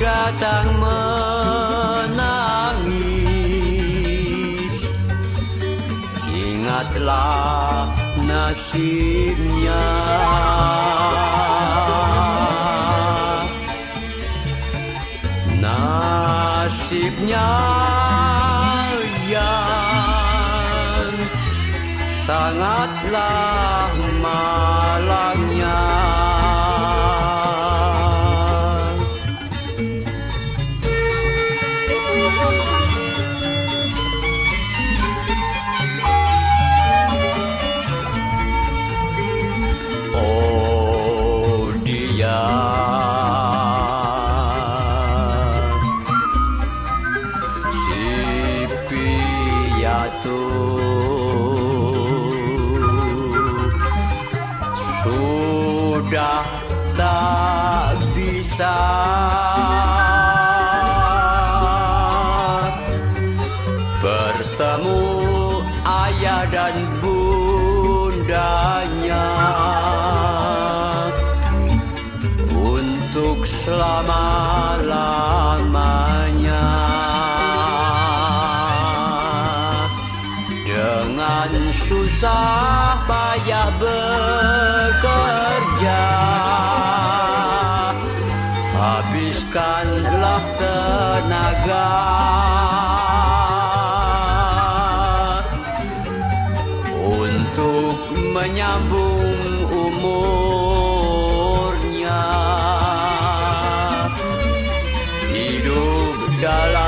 datang menangis. Ingatlah nasibnya. Nasibnya yang sangatlah malangnya tak bisa. Bertemu ayah dan bundanya. Untuk selama-lamanya. Dengan susah payah bekerja Habiskanlah tenaga. Untuk menyambung umurnya. Hidup dalam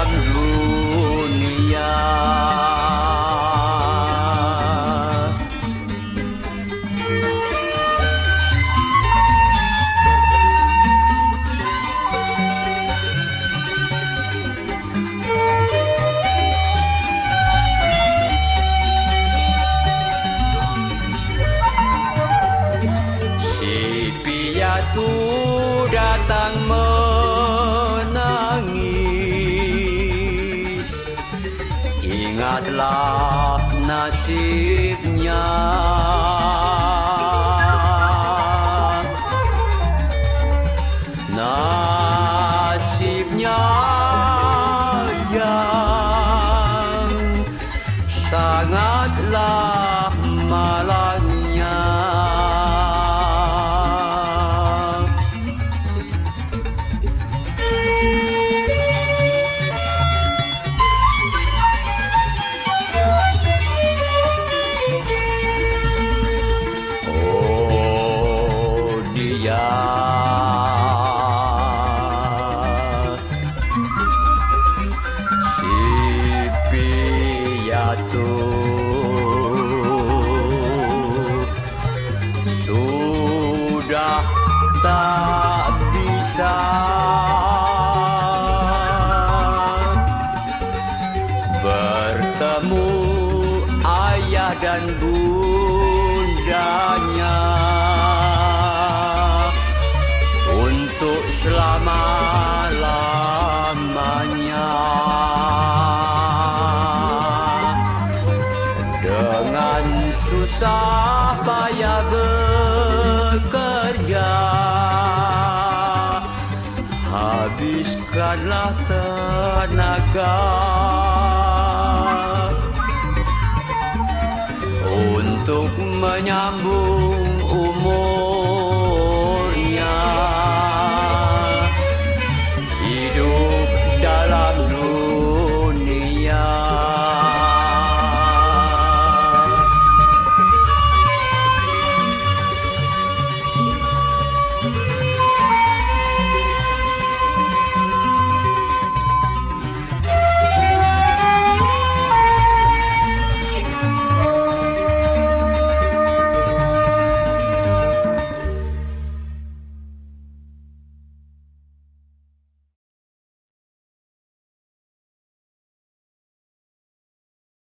Ingatlah nasibnya Nasibnya yang sangatlah malangnya piatu Sudah tak bisa. Bertemu ayah dan bundanya bekerja Habiskanlah tenaga. Untuk menyambung